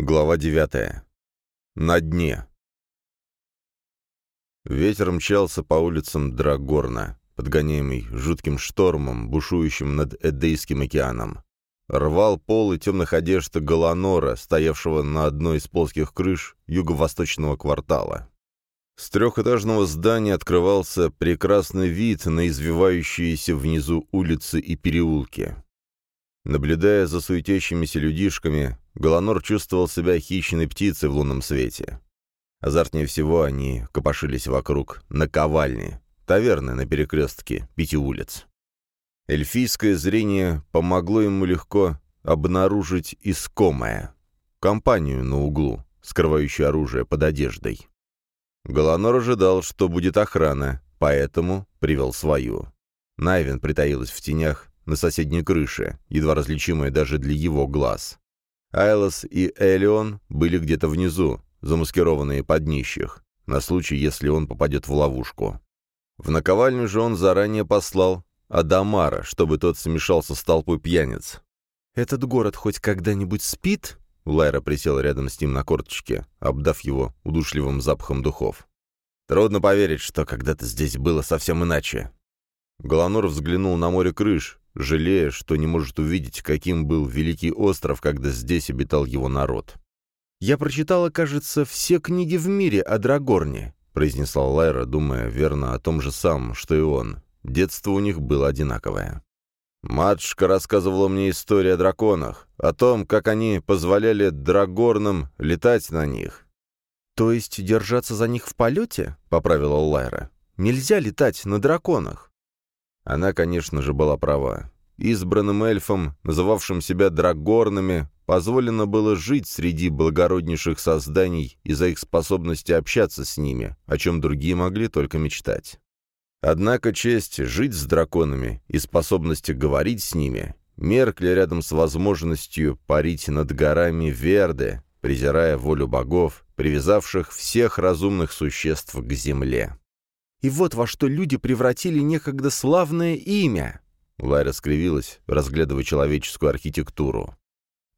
Глава 9. На дне. Ветер мчался по улицам Драгорна, подгоняемый жутким штормом, бушующим над Эдейским океаном. Рвал полы темных одежд Галанора, стоявшего на одной из плоских крыш юго-восточного квартала. С трехэтажного здания открывался прекрасный вид на извивающиеся внизу улицы и переулки. Наблюдая за суетящимися людишками, Голонор чувствовал себя хищной птицей в лунном свете. Азартнее всего они копошились вокруг наковальни, таверны на перекрестке пяти улиц. Эльфийское зрение помогло ему легко обнаружить искомое — компанию на углу, скрывающую оружие под одеждой. Голонор ожидал, что будет охрана, поэтому привел свою. Найвен притаилась в тенях, на соседней крыше, едва различимая даже для его глаз. Айлос и Элион были где-то внизу, замаскированные под нищих, на случай, если он попадет в ловушку. В наковальню же он заранее послал Адамара, чтобы тот смешался с толпой пьяниц. «Этот город хоть когда-нибудь спит?» Лайра присела рядом с ним на корточке, обдав его удушливым запахом духов. «Трудно поверить, что когда-то здесь было совсем иначе». Голонор взглянул на море крыш, жалея, что не может увидеть, каким был Великий остров, когда здесь обитал его народ. «Я прочитала, кажется, все книги в мире о Драгорне», произнесла Лайра, думая верно о том же самом, что и он. Детство у них было одинаковое. «Матушка рассказывала мне историю о драконах, о том, как они позволяли драгорнам летать на них». «То есть держаться за них в полете?» — поправила Лайра. «Нельзя летать на драконах». Она, конечно же, была права. Избранным эльфам, называвшим себя драгорными, позволено было жить среди благороднейших созданий из-за их способности общаться с ними, о чем другие могли только мечтать. Однако честь жить с драконами и способность говорить с ними меркли рядом с возможностью парить над горами Верды, презирая волю богов, привязавших всех разумных существ к земле. И вот во что люди превратили некогда славное имя!» Лайра скривилась, разглядывая человеческую архитектуру.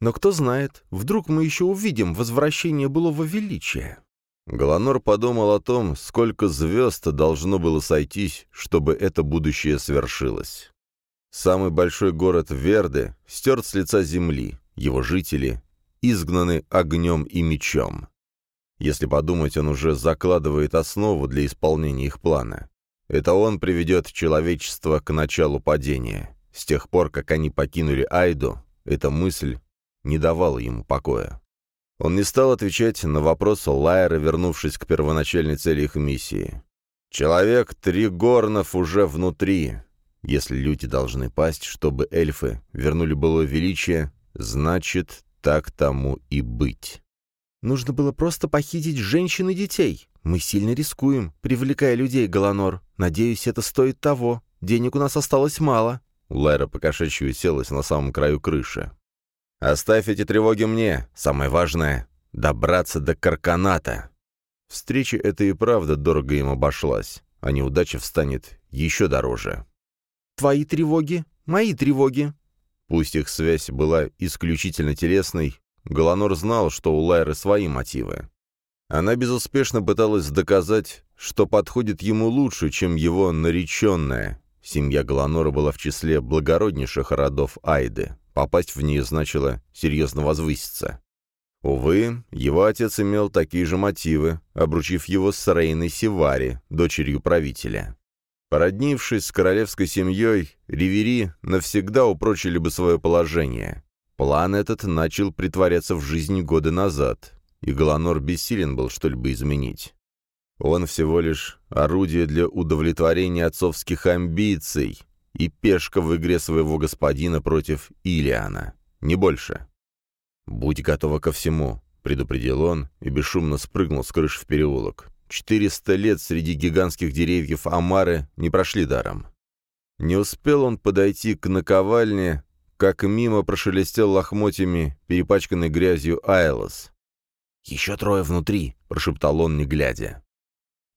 «Но кто знает, вдруг мы еще увидим возвращение былого величия?» Голонор подумал о том, сколько звезд должно было сойтись, чтобы это будущее свершилось. Самый большой город Верды стерт с лица земли, его жители изгнаны огнем и мечом. Если подумать, он уже закладывает основу для исполнения их плана. Это он приведет человечество к началу падения. С тех пор, как они покинули Айду, эта мысль не давала ему покоя. Он не стал отвечать на вопрос Лайера, вернувшись к первоначальной цели их миссии. «Человек Тригорнов уже внутри. Если люди должны пасть, чтобы эльфы вернули было величие, значит, так тому и быть». Нужно было просто похитить женщин и детей. Мы сильно рискуем, привлекая людей, Галанор. Надеюсь, это стоит того. Денег у нас осталось мало». Лайра покошачью селась на самом краю крыши. «Оставь эти тревоги мне. Самое важное — добраться до Карканата». Встреча эта и правда дорого им обошлась, а неудача встанет еще дороже. «Твои тревоги? Мои тревоги?» Пусть их связь была исключительно телесной, Голонор знал, что у Лайры свои мотивы. Она безуспешно пыталась доказать, что подходит ему лучше, чем его нареченная. Семья Голонора была в числе благороднейших родов Айды. Попасть в нее значило серьезно возвыситься. Увы, его отец имел такие же мотивы, обручив его с Рейной Сивари, дочерью правителя. Породнившись с королевской семьей, Ривери навсегда упрочили бы свое положение. План этот начал притворяться в жизни годы назад, и Галанор бессилен был что-либо изменить. Он всего лишь орудие для удовлетворения отцовских амбиций и пешка в игре своего господина против Илиана. Не больше. «Будь готова ко всему», — предупредил он и бесшумно спрыгнул с крыши в переулок. Четыреста лет среди гигантских деревьев Амары не прошли даром. Не успел он подойти к наковальне, как мимо прошелестел лохмотьями, перепачканный грязью Айлос. «Еще трое внутри», — прошептал он, не глядя.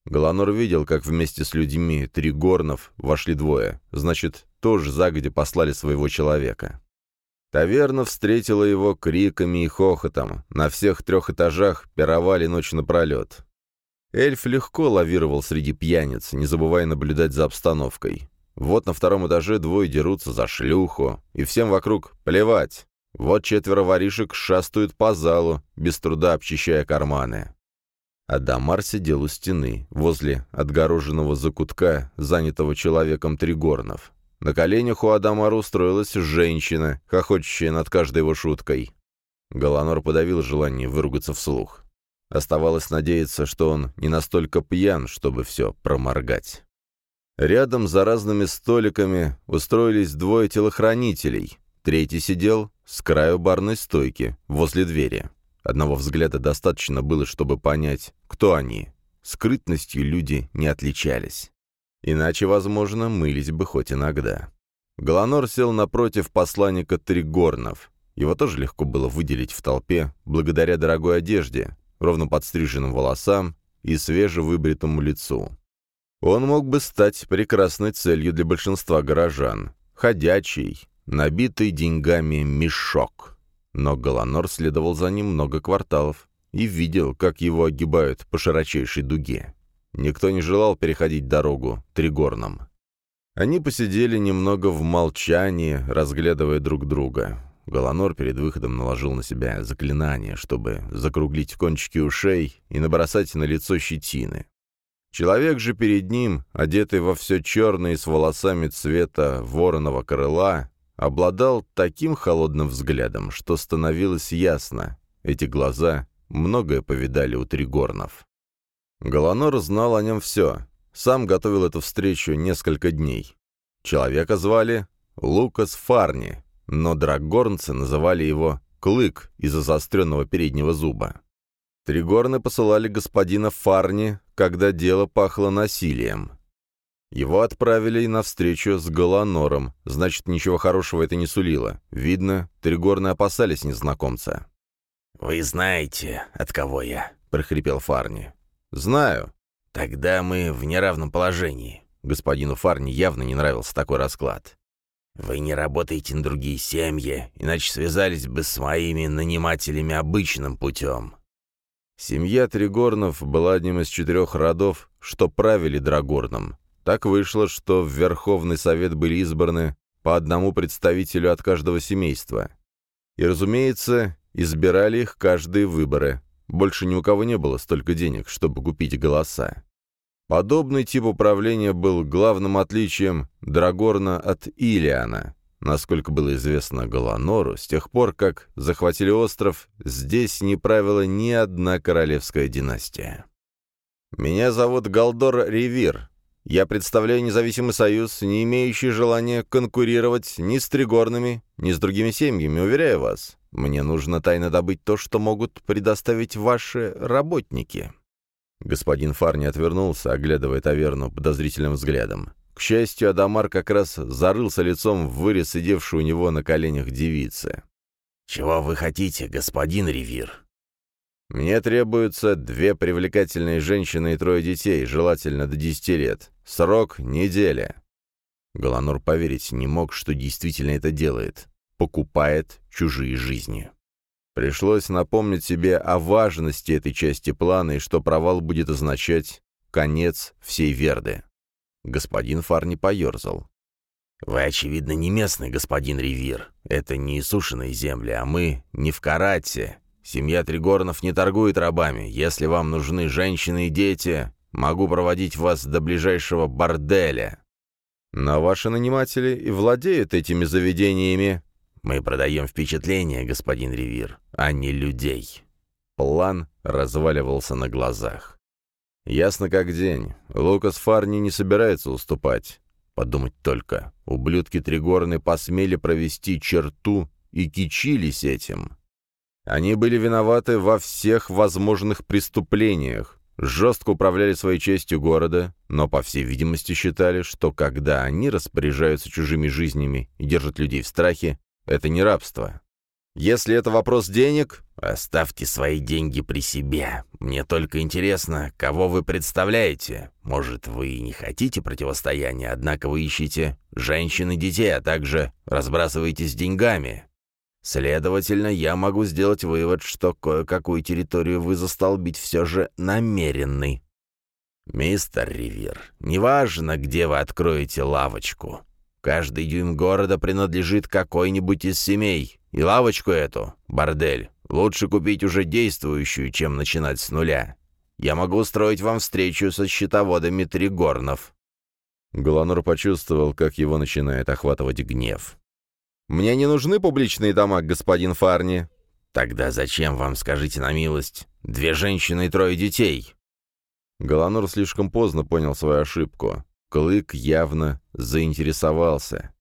Галанор видел, как вместе с людьми три горнов вошли двое, значит, тоже загодя послали своего человека. Таверна встретила его криками и хохотом. На всех трех этажах пировали ночь напролет. Эльф легко лавировал среди пьяниц, не забывая наблюдать за обстановкой. Вот на втором этаже двое дерутся за шлюху, и всем вокруг плевать. Вот четверо воришек шастают по залу, без труда обчищая карманы. Адамар сидел у стены, возле отгороженного закутка, занятого человеком Тригорнов. На коленях у Адамара устроилась женщина, хохочущая над каждой его шуткой. Голонор подавил желание выругаться вслух. Оставалось надеяться, что он не настолько пьян, чтобы все проморгать. Рядом за разными столиками устроились двое телохранителей. Третий сидел с краю барной стойки, возле двери. Одного взгляда достаточно было, чтобы понять, кто они. Скрытностью люди не отличались. Иначе, возможно, мылись бы хоть иногда. Голонор сел напротив посланника Тригорнов. Его тоже легко было выделить в толпе, благодаря дорогой одежде, ровно подстриженным волосам и свежевыбритому лицу. Он мог бы стать прекрасной целью для большинства горожан. Ходячий, набитый деньгами мешок. Но Голонор следовал за ним много кварталов и видел, как его огибают по широчайшей дуге. Никто не желал переходить дорогу Тригорном. Они посидели немного в молчании, разглядывая друг друга. Голонор перед выходом наложил на себя заклинание, чтобы закруглить кончики ушей и набросать на лицо щетины. Человек же перед ним, одетый во все черное и с волосами цвета вороного крыла, обладал таким холодным взглядом, что становилось ясно. Эти глаза многое повидали у Тригорнов. Голонор знал о нем все. Сам готовил эту встречу несколько дней. Человека звали Лукас Фарни, но драгорнцы называли его Клык из-за заостренного переднего зуба. Тригорны посылали господина Фарни, когда дело пахло насилием. Его отправили на встречу с Голонором, значит, ничего хорошего это не сулило. Видно, Тригорны опасались незнакомца. «Вы знаете, от кого я?» — прохрипел Фарни. «Знаю». «Тогда мы в неравном положении». Господину Фарни явно не нравился такой расклад. «Вы не работаете на другие семьи, иначе связались бы с моими нанимателями обычным путем». Семья Тригорнов была одним из четырех родов, что правили Драгорном. Так вышло, что в Верховный Совет были избраны по одному представителю от каждого семейства. И, разумеется, избирали их каждые выборы, больше ни у кого не было столько денег, чтобы купить голоса. Подобный тип управления был главным отличием Драгорна от Илиана. Насколько было известно Галанору, с тех пор, как захватили остров, здесь не правила ни одна королевская династия. «Меня зовут Галдор Ривир. Я представляю независимый союз, не имеющий желания конкурировать ни с Тригорными, ни с другими семьями, уверяю вас. Мне нужно тайно добыть то, что могут предоставить ваши работники». Господин Фарни отвернулся, оглядывая таверну подозрительным взглядом. К счастью, Адамар как раз зарылся лицом в вырез сидевшей у него на коленях девицы. «Чего вы хотите, господин Ривир?» «Мне требуются две привлекательные женщины и трое детей, желательно до десяти лет. Срок — неделя». Голонор поверить не мог, что действительно это делает покупает чужие жизни. Пришлось напомнить себе о важности этой части плана и что провал будет означать конец всей Верды. Господин Фарни поерзал. «Вы, очевидно, не местный господин Ривир. Это не иссушенные земли, а мы не в Карате. Семья Тригорнов не торгует рабами. Если вам нужны женщины и дети, могу проводить вас до ближайшего борделя». «Но ваши наниматели и владеют этими заведениями», мы продаем впечатление, господин Ривир, а не людей». План разваливался на глазах. Ясно как день. Лукас Фарни не собирается уступать. Подумать только. Ублюдки Тригорны посмели провести черту и кичились этим. Они были виноваты во всех возможных преступлениях, жестко управляли своей частью города, но, по всей видимости, считали, что когда они распоряжаются чужими жизнями и держат людей в страхе, это не рабство. Если это вопрос денег, оставьте свои деньги при себе. Мне только интересно, кого вы представляете. Может, вы не хотите противостояния, однако вы ищете женщин и детей, а также разбрасываетесь деньгами. Следовательно, я могу сделать вывод, что кое-какую территорию вы застолбить все же намеренный. Мистер Ривер, неважно, где вы откроете лавочку. Каждый дюйм города принадлежит какой-нибудь из семей, и лавочку эту, бордель, лучше купить уже действующую, чем начинать с нуля. Я могу устроить вам встречу со счетоводами Тригорнов». Голонор почувствовал, как его начинает охватывать гнев. «Мне не нужны публичные дома, господин Фарни». «Тогда зачем вам, скажите на милость, две женщины и трое детей?» Голонор слишком поздно понял свою ошибку. Клык явно заинтересовался.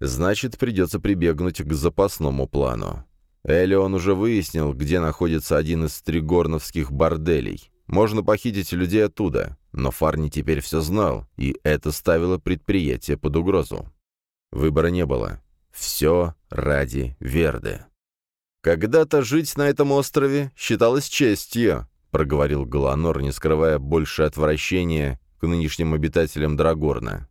Значит, придется прибегнуть к запасному плану. Элеон уже выяснил, где находится один из тригорновских борделей. Можно похитить людей оттуда, но Фарни теперь все знал, и это ставило предприятие под угрозу. Выбора не было. Все ради Верды. «Когда-то жить на этом острове считалось честью», — проговорил Галанор, не скрывая больше отвращения к нынешним обитателям Драгорна.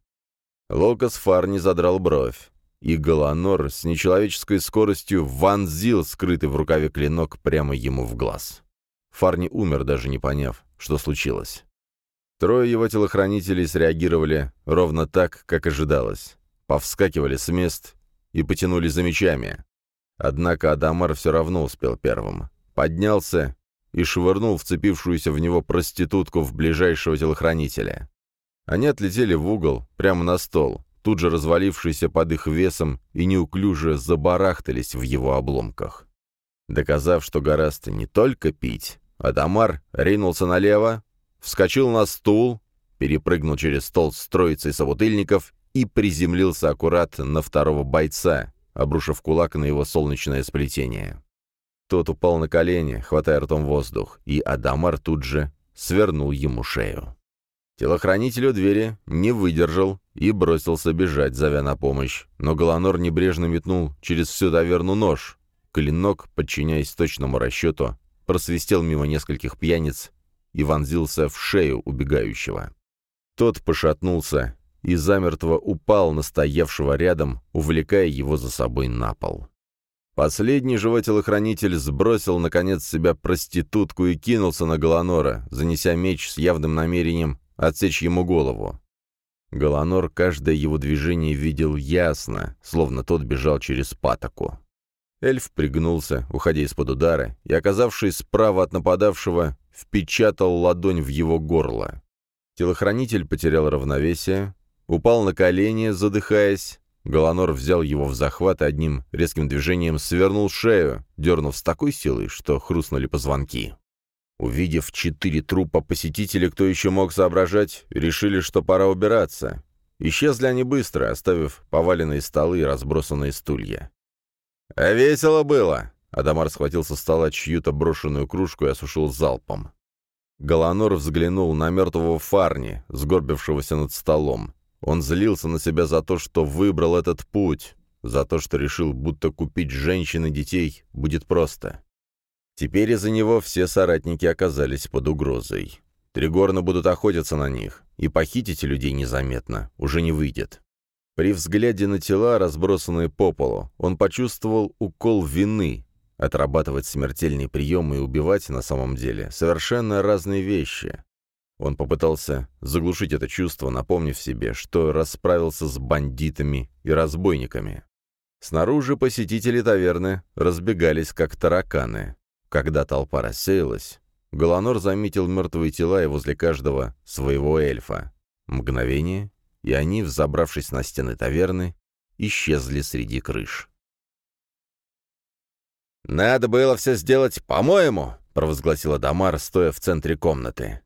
Локас Фарни задрал бровь, и Галанор с нечеловеческой скоростью вонзил скрытый в рукаве клинок прямо ему в глаз. Фарни умер, даже не поняв, что случилось. Трое его телохранителей среагировали ровно так, как ожидалось. Повскакивали с мест и потянулись за мечами. Однако Адамар все равно успел первым. Поднялся и швырнул вцепившуюся в него проститутку в ближайшего телохранителя. Они отлетели в угол, прямо на стол, тут же развалившийся под их весом и неуклюже забарахтались в его обломках. Доказав, что гораздо не только пить, Адамар ринулся налево, вскочил на стул, перепрыгнул через стол с троицей собутыльников и приземлился аккурат на второго бойца, обрушив кулак на его солнечное сплетение. Тот упал на колени, хватая ртом воздух, и Адамар тут же свернул ему шею. Телохранитель у двери не выдержал и бросился бежать, зовя на помощь, но Галанор небрежно метнул через всю таверну нож. Клинок, подчиняясь точному расчету, просвистел мимо нескольких пьяниц и вонзился в шею убегающего. Тот пошатнулся и замертво упал на стоявшего рядом, увлекая его за собой на пол. Последний живой телохранитель сбросил, наконец, себя проститутку и кинулся на Галанора, занеся меч с явным намерением отсечь ему голову. Галанор каждое его движение видел ясно, словно тот бежал через патоку. Эльф пригнулся, уходя из-под удара, и, оказавшись справа от нападавшего, впечатал ладонь в его горло. Телохранитель потерял равновесие, упал на колени, задыхаясь. Галанор взял его в захват и одним резким движением свернул шею, дернув с такой силой, что хрустнули позвонки. Увидев четыре трупа посетителей, кто еще мог соображать, решили, что пора убираться. Исчезли они быстро, оставив поваленные столы и разбросанные стулья. «А весело было!» Адамар схватил со стола чью-то брошенную кружку и осушил залпом. Галанор взглянул на мертвого Фарни, сгорбившегося над столом. Он злился на себя за то, что выбрал этот путь, за то, что решил, будто купить женщин и детей будет просто. Теперь из-за него все соратники оказались под угрозой. Тригорны будут охотиться на них, и похитить людей незаметно уже не выйдет. При взгляде на тела, разбросанные по полу, он почувствовал укол вины. Отрабатывать смертельные приемы и убивать на самом деле совершенно разные вещи. Он попытался заглушить это чувство, напомнив себе, что расправился с бандитами и разбойниками. Снаружи посетители таверны разбегались, как тараканы. Когда толпа рассеялась, Голонор заметил мертвые тела и возле каждого своего эльфа. Мгновение, и они, взобравшись на стены таверны, исчезли среди крыш. «Надо было все сделать по-моему», — провозгласила Дамар, стоя в центре комнаты.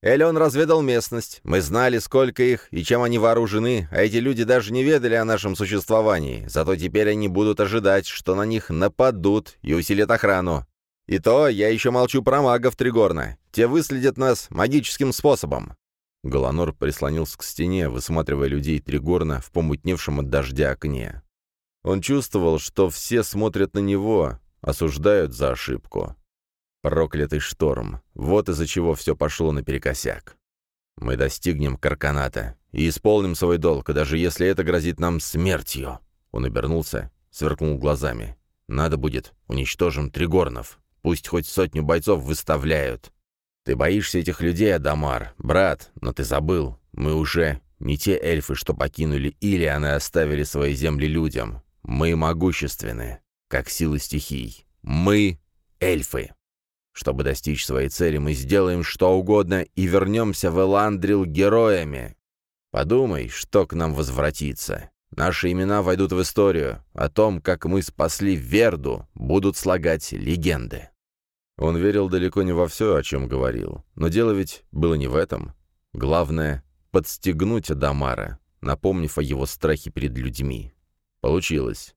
Элеон разведал местность. Мы знали, сколько их и чем они вооружены, а эти люди даже не ведали о нашем существовании. Зато теперь они будут ожидать, что на них нападут и усилят охрану. И то я еще молчу про магов Тригорна. Те выследят нас магическим способом». Голонор прислонился к стене, высматривая людей Тригорна в помутневшем от дождя окне. Он чувствовал, что все смотрят на него, осуждают за ошибку. Проклятый шторм. Вот из-за чего все пошло наперекосяк. Мы достигнем Карканата и исполним свой долг, даже если это грозит нам смертью. Он обернулся, сверкнул глазами. Надо будет, уничтожим Тригорнов. Пусть хоть сотню бойцов выставляют. Ты боишься этих людей, Адамар, брат, но ты забыл. Мы уже не те эльфы, что покинули или они оставили свои земли людям. Мы могущественны, как силы стихий. Мы — эльфы. Чтобы достичь своей цели, мы сделаем что угодно и вернемся в Эландрил героями. Подумай, что к нам возвратится. Наши имена войдут в историю. О том, как мы спасли Верду, будут слагать легенды. Он верил далеко не во все, о чем говорил. Но дело ведь было не в этом. Главное — подстегнуть Адамара, напомнив о его страхе перед людьми. Получилось.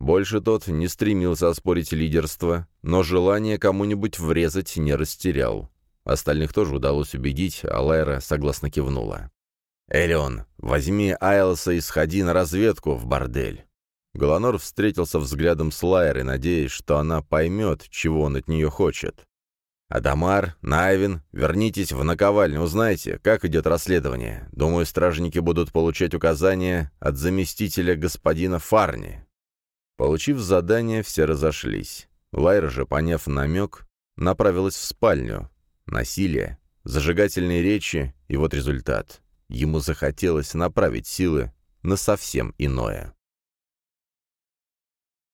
Больше тот не стремился оспорить лидерство, но желание кому-нибудь врезать не растерял. Остальных тоже удалось убедить, а Лайра согласно кивнула. «Элеон, возьми Айлса и сходи на разведку в бордель». Голонор встретился взглядом с Лайрой, надеясь, что она поймет, чего он от нее хочет. «Адамар, Найвин, вернитесь в наковальню, узнайте, как идет расследование. Думаю, стражники будут получать указания от заместителя господина Фарни». Получив задание, все разошлись. Лайра же, поняв намек, направилась в спальню. Насилие, зажигательные речи, и вот результат. Ему захотелось направить силы на совсем иное.